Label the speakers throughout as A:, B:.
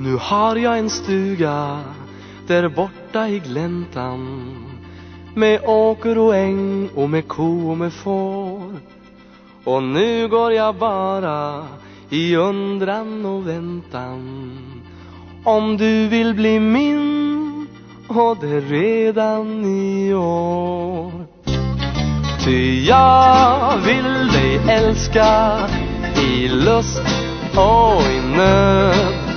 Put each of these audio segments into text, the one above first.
A: Nu har jag en stuga där borta i gläntan med åker och äng och med ko och med får. Och nu går jag bara i undran och väntan om du vill bli min och det redan i år. Ty jag vill dig älska i lust och i nöd.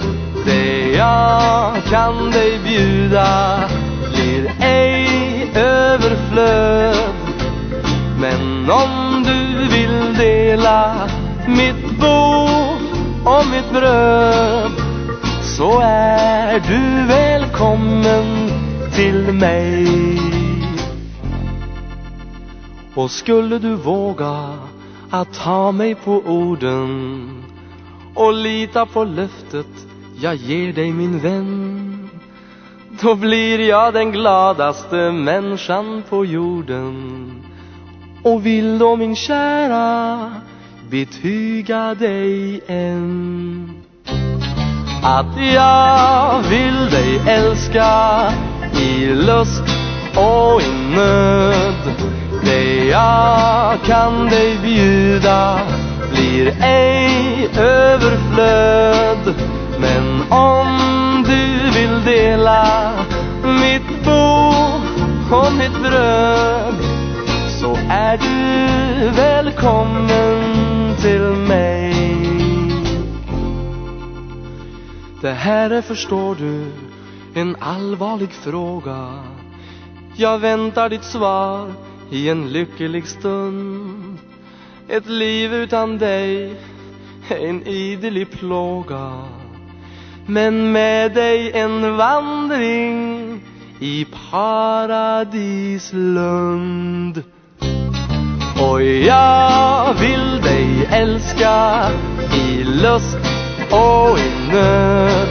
A: Det jag kan dig bjuda blir ej överflöd. Men om du vill dela mitt bo och mitt bröd så är du välkommen till mig. Och skulle du våga att ta mig på orden och lita på löftet jag ger dig min vän. Då blir jag den gladaste människan på jorden. Och vill då min kära betyga dig än. Att jag vill dig älska i lust och i nöd. Det jag kan dig bjuda blir ej överflöd. Men om du vill dela mitt bo och mitt bröd så är du välkommen till mig. Det här är, förstår du, en allvarlig fråga. Jag väntar ditt svar i en lycklig stund. Ett liv utan dig är en idelig plåga. Men med dig en vandring i paradislund. Och jag vill dig älska i lust och i nöd.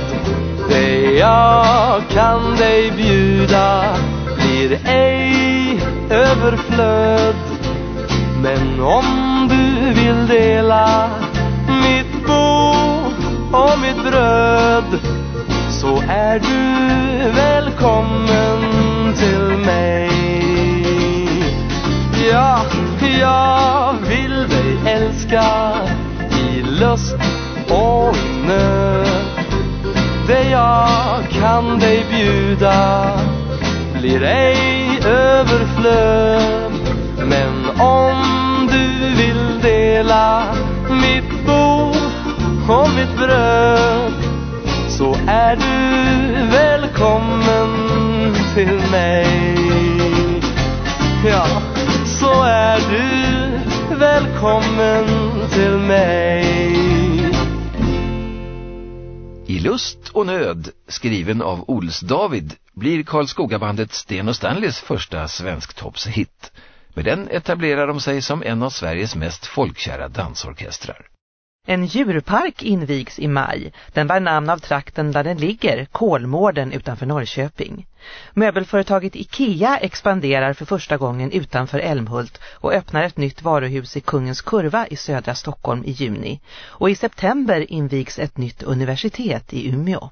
A: Det jag kan dig bjuda blir ej överflöd. Men om du vill dela mitt bo och mitt bröd så är du välkommen till mig. Ja, jag vill dig älska i lust och i nöd Det jag kan dig bjuda blir ej överflöd. Men om du vill dela mig Ja, så är du välkommen till mig
B: I lust och nöd, skriven av Ols David, blir Karlskogabandet Sten och Stanleys första svensktoppshit. Med den etablerar de sig som en av Sveriges mest folkkära dansorkestrar.
C: En djurpark invigs i maj. Den bär namn av trakten där den ligger, Kolmården utanför Norrköping. Möbelföretaget Ikea expanderar för första gången utanför Älmhult och öppnar ett nytt varuhus i Kungens Kurva i södra Stockholm i juni. Och i september invigs ett nytt universitet i Umeå.